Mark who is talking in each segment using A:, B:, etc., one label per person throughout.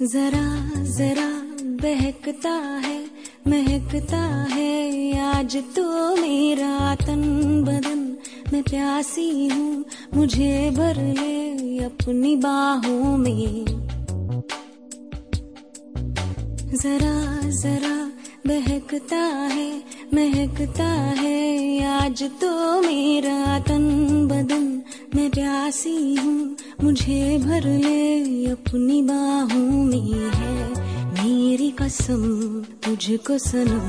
A: जरा जरा बहकता है, महकता है। आज तो मेरा तन बदन, मैं प्यासी हूँ, मुझे भर ले अपनी बाहों में। जरा जरा बहकता है, महकता है। आज तो मेरा तन बदन मैं प्यासी हूँ, मुझे भर ले अपनी बाहों में है। मेरी कसम, तुझको सनम,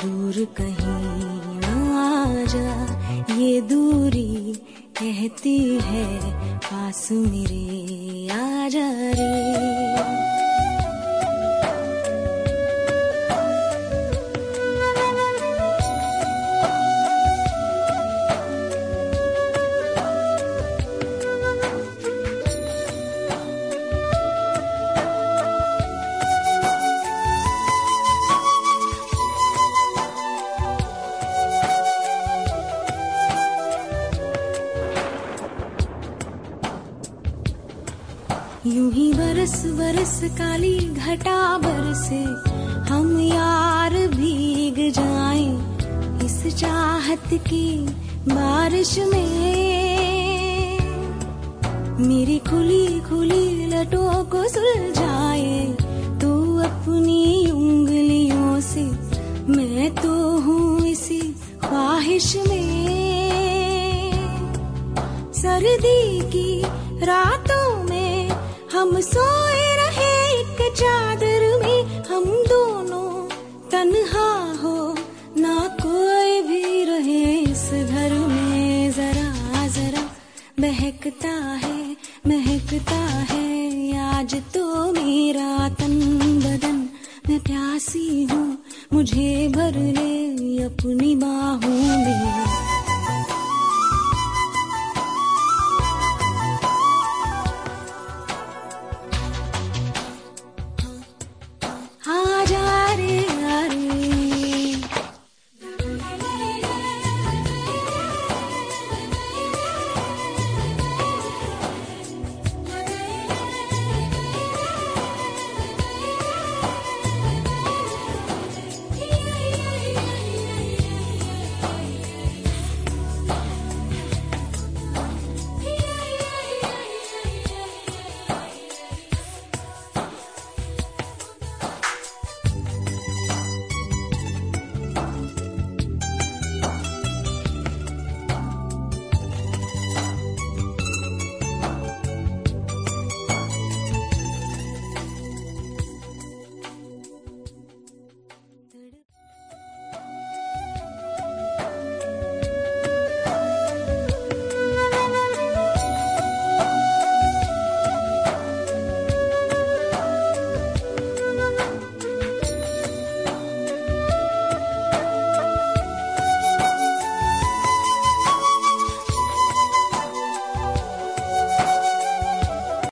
A: दूर कहीं ना जा ये दूरी कहती है, पास मेरे आ जा रे। यूँ ही बरस बरस काली घटा बरसे, हम यार भीग जाएँ इस चाहत की बारिश में। मेरी खुली खुली लटों को सुलझाए, तू अपनी उंगलियों से, मैं तो हूँ इसी ख्वाहिश में। सर्दी की रातों हम सोए रहे एक चादर में। हम दोनों तन्हा हो, ना कोई भी रहे इस घर में। जरा जरा महकता है महकता है। आज तो मेरा तन बदन, मैं प्यासी हूँ, मुझे भर ले अपनी में